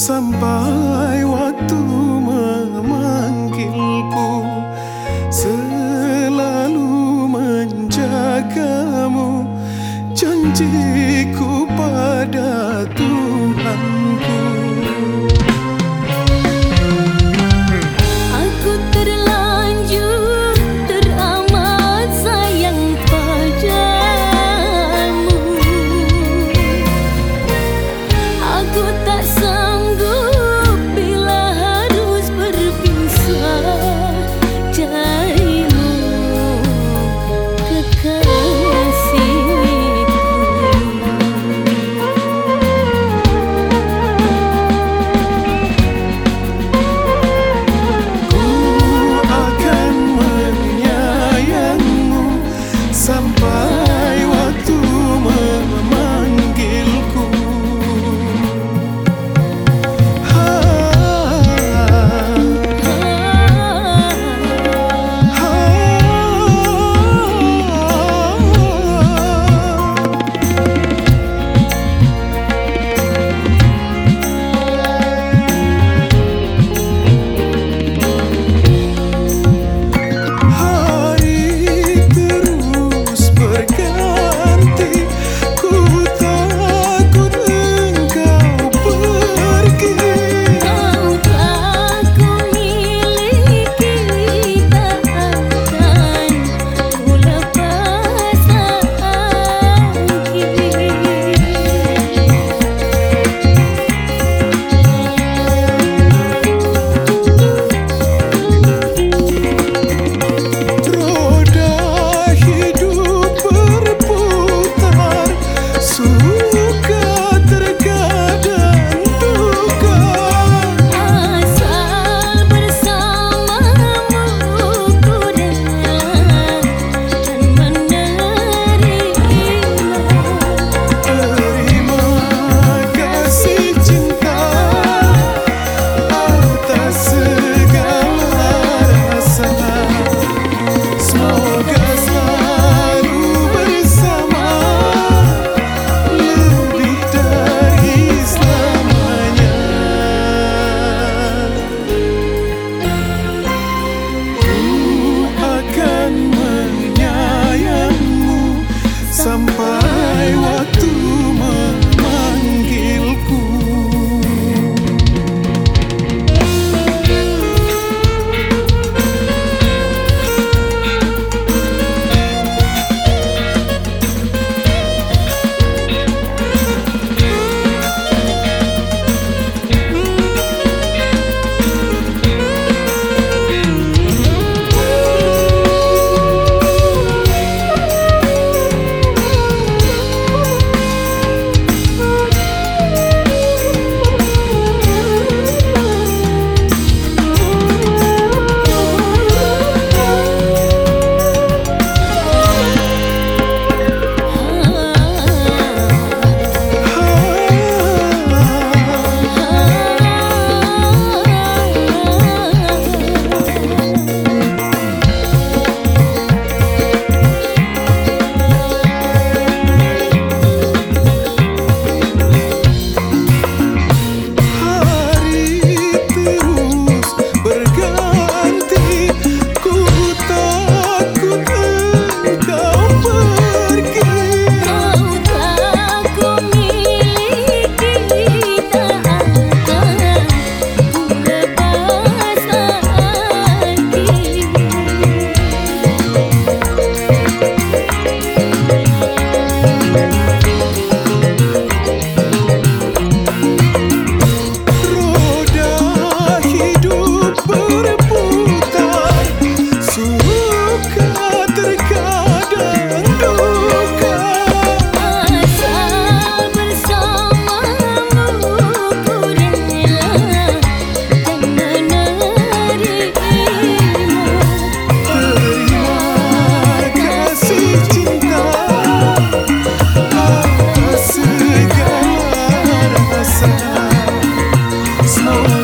sampai Oh.